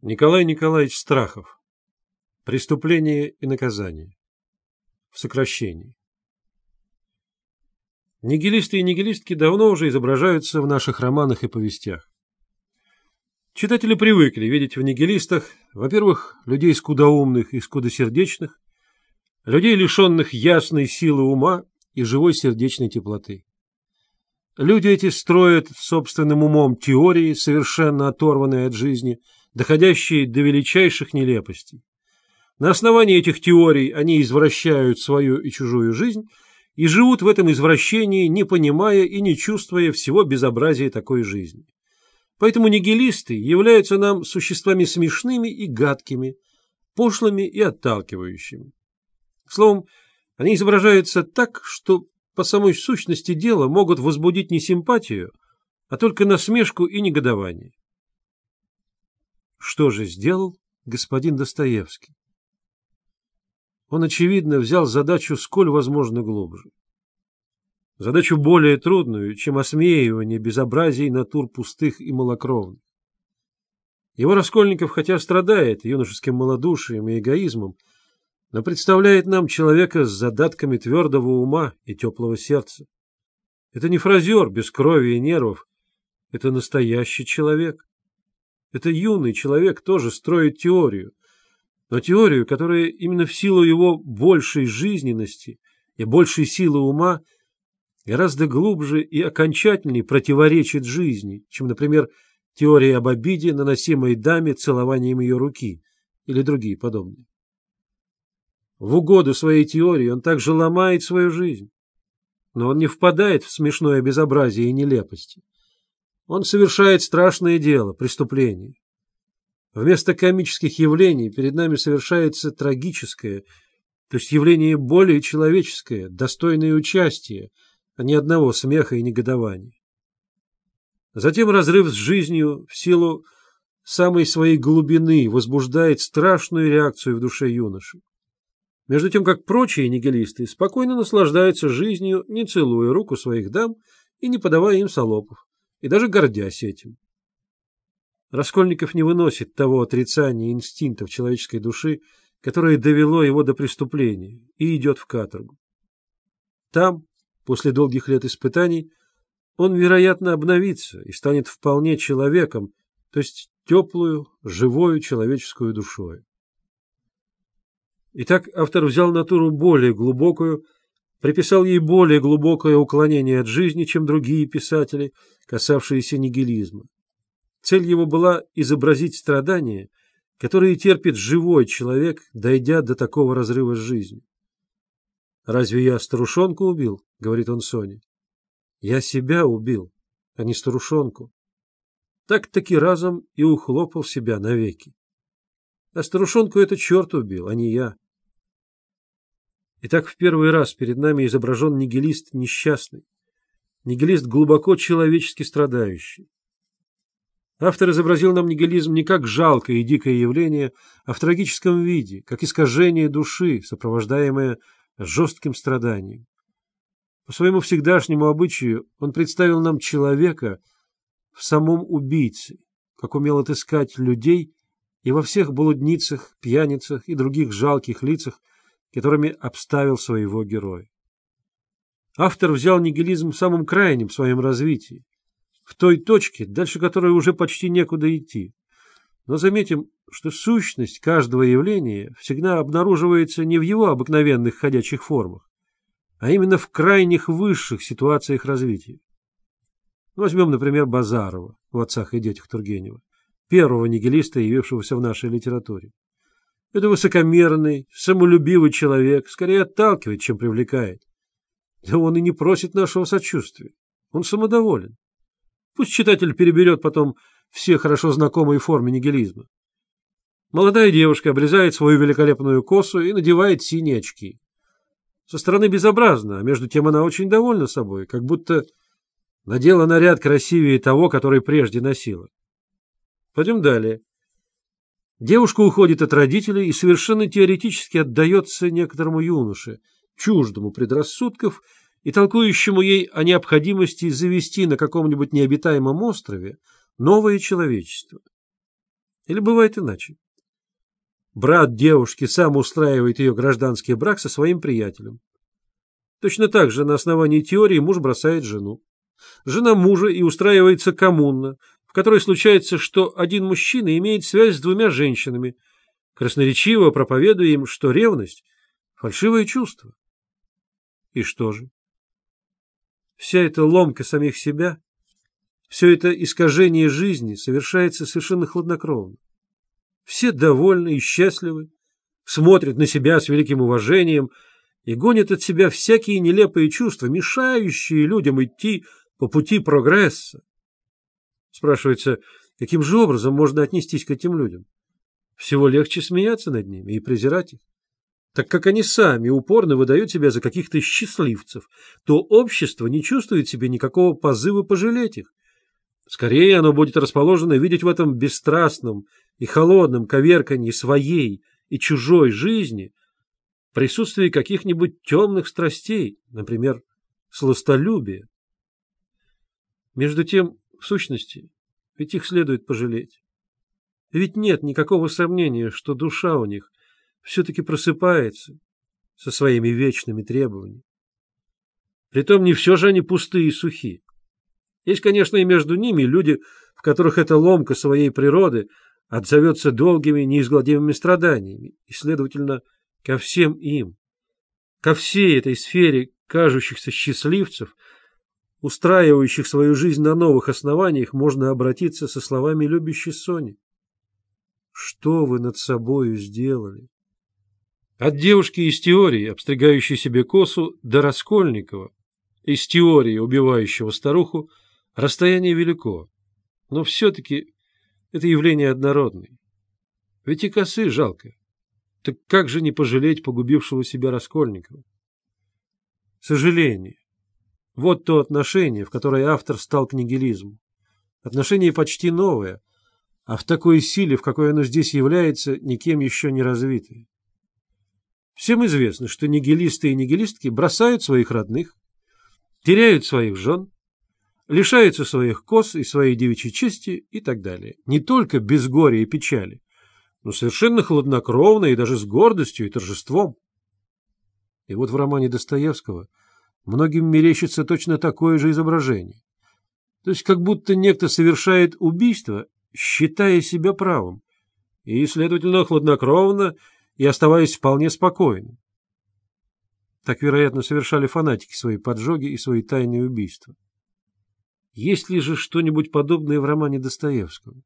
Николай Николаевич Страхов. Преступление и наказание. В сокращении. Нигилисты и нигилистки давно уже изображаются в наших романах и повестях. Читатели привыкли видеть в нигилистах, во-первых, людей скудоумных и скудосердечных, людей, лишенных ясной силы ума и живой сердечной теплоты. Люди эти строят собственным умом теории, совершенно оторванные от жизни – доходящие до величайших нелепостей. На основании этих теорий они извращают свою и чужую жизнь и живут в этом извращении, не понимая и не чувствуя всего безобразия такой жизни. Поэтому нигилисты являются нам существами смешными и гадкими, пошлыми и отталкивающими. Словом, они изображаются так, что по самой сущности дела могут возбудить не симпатию, а только насмешку и негодование. Что же сделал господин Достоевский? Он, очевидно, взял задачу сколь возможно глубже. Задачу более трудную, чем осмеивание безобразий натур пустых и малокровных. Его Раскольников, хотя страдает юношеским малодушием и эгоизмом, но представляет нам человека с задатками твердого ума и теплого сердца. Это не фразер без крови и нервов, это настоящий человек. Это юный человек тоже строит теорию, но теорию, которая именно в силу его большей жизненности и большей силы ума гораздо глубже и окончательнее противоречит жизни, чем, например, теория об обиде, наносимой даме целованием ее руки или другие подобные. В угоду своей теории он также ломает свою жизнь, но он не впадает в смешное безобразие и нелепости. Он совершает страшное дело, преступление. Вместо комических явлений перед нами совершается трагическое, то есть явление более человеческое, достойное участия, а не одного смеха и негодования. Затем разрыв с жизнью в силу самой своей глубины возбуждает страшную реакцию в душе юноши. Между тем, как прочие нигилисты спокойно наслаждаются жизнью, не целуя руку своих дам и не подавая им солопов и даже гордясь этим. Раскольников не выносит того отрицания инстинктов человеческой души, которое довело его до преступления, и идет в каторгу. Там, после долгих лет испытаний, он, вероятно, обновится и станет вполне человеком, то есть теплую, живую человеческую душой. Итак, автор взял натуру более глубокую, приписал ей более глубокое уклонение от жизни, чем другие писатели, касавшиеся нигилизма. Цель его была изобразить страдания, которые терпит живой человек, дойдя до такого разрыва с жизнью. «Разве я старушонку убил?» — говорит он Соне. «Я себя убил, а не старушонку». Так-таки разом и ухлопал себя навеки. А старушонку это черт убил, а не я. Итак, в первый раз перед нами изображен нигилист несчастный, нигилист глубоко человечески страдающий. Автор изобразил нам нигилизм не как жалкое и дикое явление, а в трагическом виде, как искажение души, сопровождаемое жестким страданием. По своему всегдашнему обычаю он представил нам человека в самом убийце, как умел отыскать людей и во всех блудницах, пьяницах и других жалких лицах, которыми обставил своего героя. Автор взял нигилизм в самом крайнем своем развитии, в той точке, дальше которой уже почти некуда идти. Но заметим, что сущность каждого явления всегда обнаруживается не в его обыкновенных ходячих формах, а именно в крайних высших ситуациях развития. Возьмем, например, Базарова в «Отцах и детях» Тургенева, первого нигилиста, явившегося в нашей литературе. Это высокомерный, самолюбивый человек, скорее отталкивает, чем привлекает. Да он и не просит нашего сочувствия. Он самодоволен. Пусть читатель переберет потом все хорошо знакомые формы нигилизма. Молодая девушка обрезает свою великолепную косу и надевает синие очки. Со стороны безобразно, а между тем она очень довольна собой, как будто надела наряд красивее того, который прежде носила. Пойдем далее. Девушка уходит от родителей и совершенно теоретически отдается некоторому юноше, чуждому предрассудков и толкующему ей о необходимости завести на каком-нибудь необитаемом острове новое человечество. Или бывает иначе. Брат девушки сам устраивает ее гражданский брак со своим приятелем. Точно так же на основании теории муж бросает жену. Жена мужа и устраивается коммуна, в которой случается, что один мужчина имеет связь с двумя женщинами, красноречиво проповедуя им, что ревность – фальшивое чувство. И что же? Вся эта ломка самих себя, все это искажение жизни совершается совершенно хладнокровно. Все довольны и счастливы, смотрят на себя с великим уважением и гонят от себя всякие нелепые чувства, мешающие людям идти по пути прогресса. Спрашивается, каким же образом можно отнестись к этим людям? Всего легче смеяться над ними и презирать их. Так как они сами упорно выдают себя за каких-то счастливцев, то общество не чувствует себе никакого позыва пожалеть их. Скорее оно будет расположено видеть в этом бесстрастном и холодном коверканье своей и чужой жизни присутствие каких-нибудь темных страстей, например, сластолюбия. Между тем, в сущности, ведь их следует пожалеть. Ведь нет никакого сомнения, что душа у них все-таки просыпается со своими вечными требованиями. Притом не все же они пустые и сухи. Есть, конечно, и между ними люди, в которых эта ломка своей природы отзовется долгими неизгладимыми страданиями, и, следовательно, ко всем им, ко всей этой сфере кажущихся счастливцев, устраивающих свою жизнь на новых основаниях, можно обратиться со словами любящей Сони. Что вы над собою сделали? От девушки из теории, обстригающей себе косу, до Раскольникова, из теории, убивающего старуху, расстояние велико, но все-таки это явление однородное. Ведь и косы жалко. Так как же не пожалеть погубившего себя Раскольникова? Сожаление. Вот то отношение, в которое автор стал к нигилизму. Отношение почти новое, а в такой силе, в какой оно здесь является, никем еще не развитое. Всем известно, что нигилисты и нигилистки бросают своих родных, теряют своих жен, лишаются своих коз и своей девичьей чести и так далее. Не только без горя и печали, но совершенно хладнокровно и даже с гордостью и торжеством. И вот в романе Достоевского многим мерещится точно такое же изображение. То есть как будто некто совершает убийство считая себя правым, и, следовательно, хладнокровно и оставаясь вполне спокойным. Так, вероятно, совершали фанатики свои поджоги и свои тайные убийства. Есть ли же что-нибудь подобное в романе Достоевского?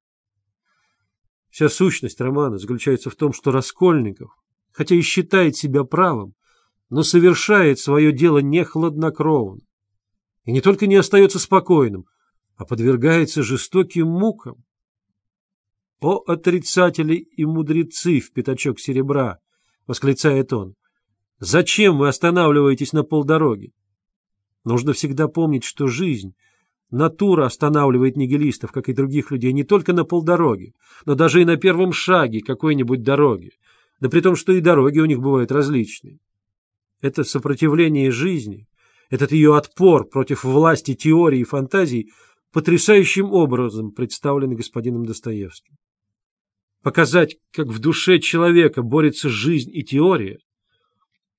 Вся сущность романа заключается в том, что Раскольников, хотя и считает себя правым, но совершает свое дело не хладнокровно. И не только не остается спокойным, а подвергается жестоким мукам. «О, отрицатели и мудрецы в пятачок серебра!» — восклицает он. «Зачем вы останавливаетесь на полдороги? Нужно всегда помнить, что жизнь, натура останавливает нигилистов, как и других людей, не только на полдороги, но даже и на первом шаге какой-нибудь дороги, да при том, что и дороги у них бывают различные. Это сопротивление жизни, этот ее отпор против власти теории и фантазий потрясающим образом представлены господином Достоевским показать, как в душе человека борется жизнь и теория,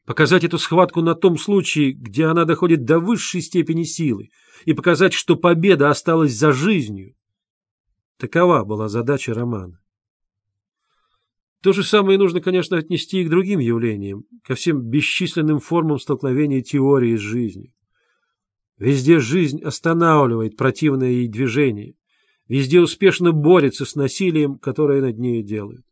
показать эту схватку на том случае, где она доходит до высшей степени силы, и показать, что победа осталась за жизнью. Такова была задача романа. То же самое нужно, конечно, отнести и к другим явлениям, ко всем бесчисленным формам столкновения теории с жизнью. Везде жизнь останавливает противное ей движение, везде успешно борется с насилием, которое над нею делают.